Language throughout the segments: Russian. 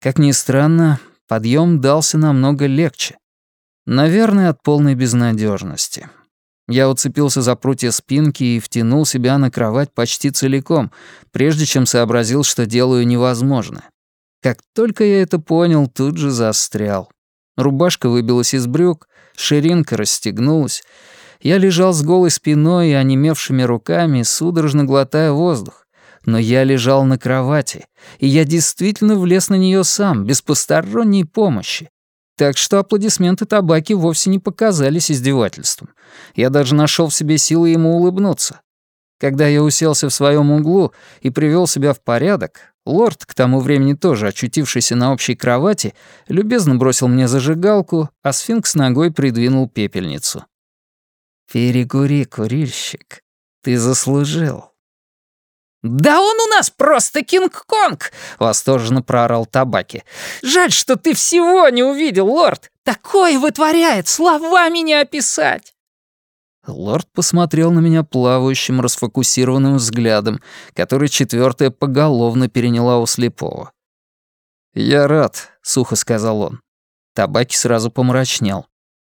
Как ни странно, подъем дался намного легче. Наверное, от полной безнадежности. Я уцепился за прутья спинки и втянул себя на кровать почти целиком, прежде чем сообразил, что делаю невозможное. Как только я это понял, тут же застрял. Рубашка выбилась из брюк, ширинка расстегнулась. Я лежал с голой спиной и онемевшими руками, судорожно глотая воздух. Но я лежал на кровати, и я действительно влез на нее сам, без посторонней помощи. Так что аплодисменты табаки вовсе не показались издевательством. Я даже нашел в себе силы ему улыбнуться. Когда я уселся в своем углу и привел себя в порядок, лорд, к тому времени тоже очутившийся на общей кровати, любезно бросил мне зажигалку, а сфинкс ногой придвинул пепельницу. «Перекури, курильщик, ты заслужил». «Да он у нас просто Кинг-Конг!» — восторженно проорал табаки. «Жаль, что ты всего не увидел, лорд! Такое вытворяет, словами не описать!» Лорд посмотрел на меня плавающим, расфокусированным взглядом, который четвертая поголовно переняла у слепого. «Я рад», — сухо сказал он. Табаки сразу помрачнел.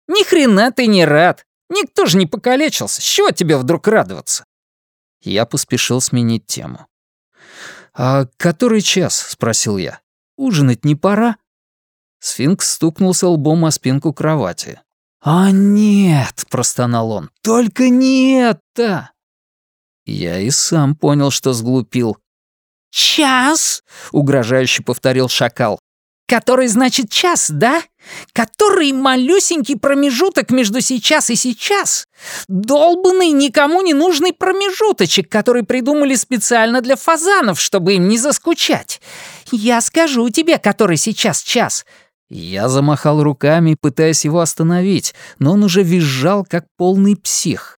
«Ни хрена ты не рад! Никто же не покалечился! С чего тебе вдруг радоваться?» Я поспешил сменить тему. «А который час?» — спросил я. «Ужинать не пора?» Сфинкс стукнулся лбом о спинку кровати. «А нет!» — простонал он. «Только не это!» Я и сам понял, что сглупил. «Час?» — угрожающе повторил шакал. Который значит час, да? Который малюсенький промежуток между сейчас и сейчас. Долбанный, никому не нужный промежуточек, который придумали специально для фазанов, чтобы им не заскучать. Я скажу тебе, который сейчас час. Я замахал руками, пытаясь его остановить, но он уже визжал, как полный псих.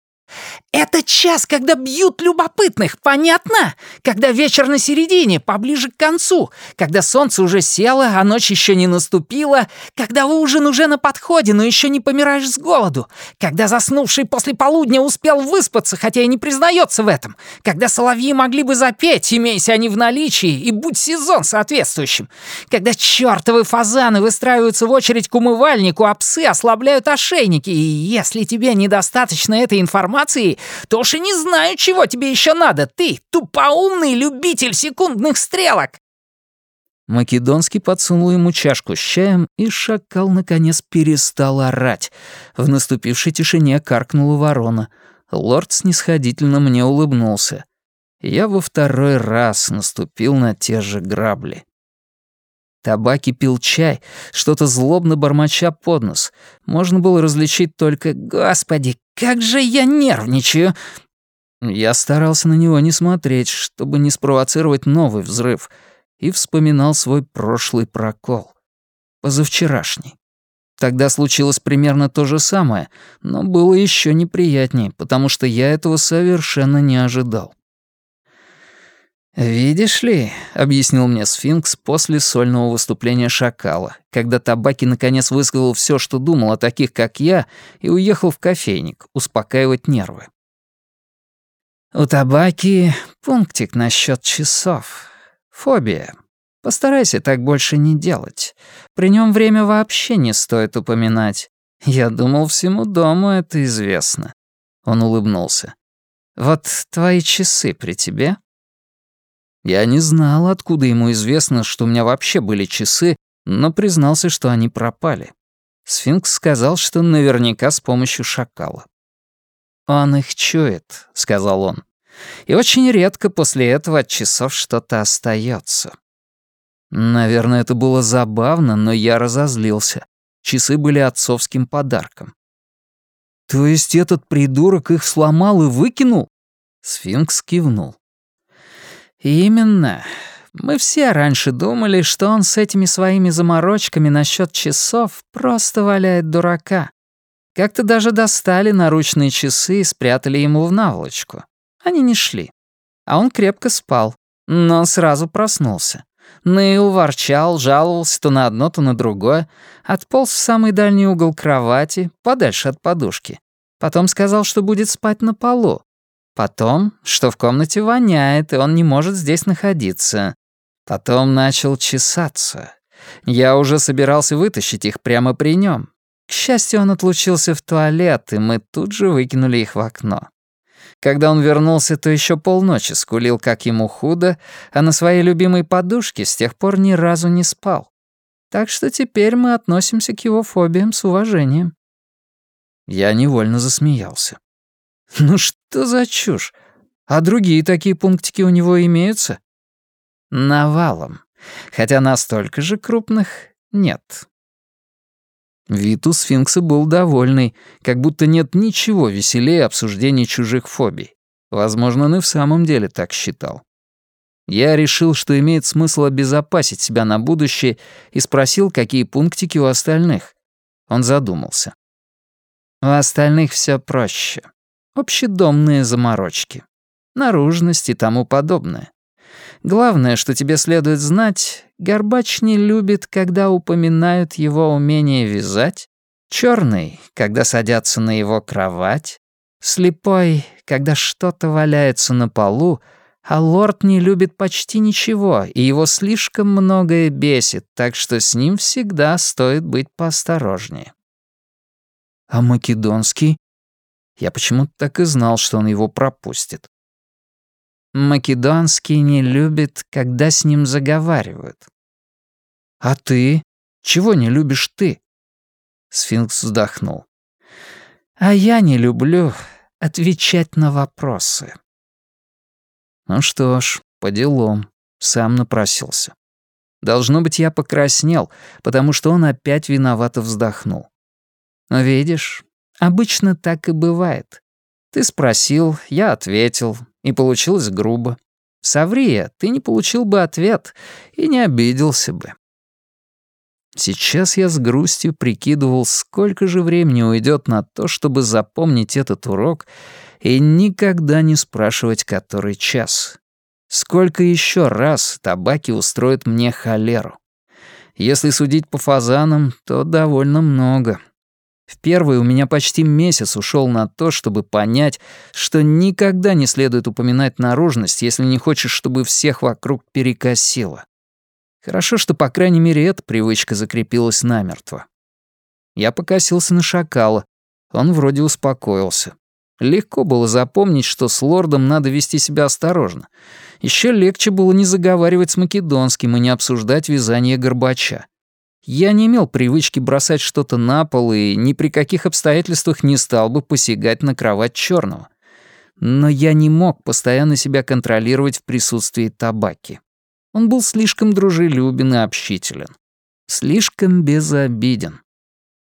«Это час, когда бьют любопытных, понятно? Когда вечер на середине, поближе к концу, когда солнце уже село, а ночь еще не наступила, когда ужин уже на подходе, но еще не помираешь с голоду, когда заснувший после полудня успел выспаться, хотя и не признается в этом, когда соловьи могли бы запеть, имеясь они в наличии, и будь сезон соответствующим, когда чертовы фазаны выстраиваются в очередь к умывальнику, а псы ослабляют ошейники, и если тебе недостаточно этой информации, то уж и не знаю, чего тебе еще надо, ты, тупоумный любитель секундных стрелок!» Македонский подсунул ему чашку с чаем, и шакал, наконец, перестал орать. В наступившей тишине каркнула ворона. Лорд снисходительно мне улыбнулся. Я во второй раз наступил на те же грабли. Табаки пил чай, что-то злобно бормоча под нос. Можно было различить только «Господи, как же я нервничаю!» Я старался на него не смотреть, чтобы не спровоцировать новый взрыв, и вспоминал свой прошлый прокол. Позавчерашний. Тогда случилось примерно то же самое, но было еще неприятнее, потому что я этого совершенно не ожидал. «Видишь ли», — объяснил мне сфинкс после сольного выступления шакала, когда табаки наконец высказал все, что думал о таких, как я, и уехал в кофейник успокаивать нервы. «У табаки пунктик насчет часов. Фобия. Постарайся так больше не делать. При нем время вообще не стоит упоминать. Я думал, всему дому это известно». Он улыбнулся. «Вот твои часы при тебе?» Я не знал, откуда ему известно, что у меня вообще были часы, но признался, что они пропали. Сфинкс сказал, что наверняка с помощью шакала. «Он их чует», — сказал он. «И очень редко после этого от часов что-то остается. Наверное, это было забавно, но я разозлился. Часы были отцовским подарком. «То есть этот придурок их сломал и выкинул?» Сфинкс кивнул. «Именно. Мы все раньше думали, что он с этими своими заморочками насчет часов просто валяет дурака. Как-то даже достали наручные часы и спрятали ему в наволочку. Они не шли. А он крепко спал, но сразу проснулся. Ныл, ворчал, жаловался то на одно, то на другое, отполз в самый дальний угол кровати, подальше от подушки. Потом сказал, что будет спать на полу, Потом, что в комнате воняет, и он не может здесь находиться. Потом начал чесаться. Я уже собирался вытащить их прямо при нем. К счастью, он отлучился в туалет, и мы тут же выкинули их в окно. Когда он вернулся, то еще полночи скулил, как ему худо, а на своей любимой подушке с тех пор ни разу не спал. Так что теперь мы относимся к его фобиям с уважением. Я невольно засмеялся. Ну что за чушь? А другие такие пунктики у него имеются? Навалом. Хотя настолько же крупных нет. Вид у сфинкса был довольный, как будто нет ничего веселее обсуждения чужих фобий. Возможно, он и в самом деле так считал. Я решил, что имеет смысл обезопасить себя на будущее, и спросил, какие пунктики у остальных. Он задумался. У остальных все проще. Общедомные заморочки. Наружность и тому подобное. Главное, что тебе следует знать, Горбач не любит, когда упоминают его умение вязать, черный, когда садятся на его кровать, слепой, когда что-то валяется на полу, а лорд не любит почти ничего, и его слишком многое бесит, так что с ним всегда стоит быть поосторожнее. А македонский? Я почему-то так и знал, что он его пропустит. Македонский не любит, когда с ним заговаривают. «А ты? Чего не любишь ты?» Сфинкс вздохнул. «А я не люблю отвечать на вопросы». Ну что ж, по делам. Сам напросился. Должно быть, я покраснел, потому что он опять виновато вздохнул. Но видишь, обычно так и бывает. Ты спросил, я ответил, и получилось грубо. Соври ты не получил бы ответ и не обиделся бы. Сейчас я с грустью прикидывал, сколько же времени уйдет на то, чтобы запомнить этот урок и никогда не спрашивать, который час. Сколько еще раз табаки устроят мне холеру. Если судить по фазанам, то довольно много. В первый у меня почти месяц ушел на то, чтобы понять, что никогда не следует упоминать наружность, если не хочешь, чтобы всех вокруг перекосило. Хорошо, что, по крайней мере, эта привычка закрепилась намертво. Я покосился на шакала. Он вроде успокоился. Легко было запомнить, что с лордом надо вести себя осторожно. Еще легче было не заговаривать с Македонским и не обсуждать вязание Горбача. Я не имел привычки бросать что-то на пол и ни при каких обстоятельствах не стал бы посягать на кровать черного. Но я не мог постоянно себя контролировать в присутствии табаки. Он был слишком дружелюбен и общителен. Слишком безобиден.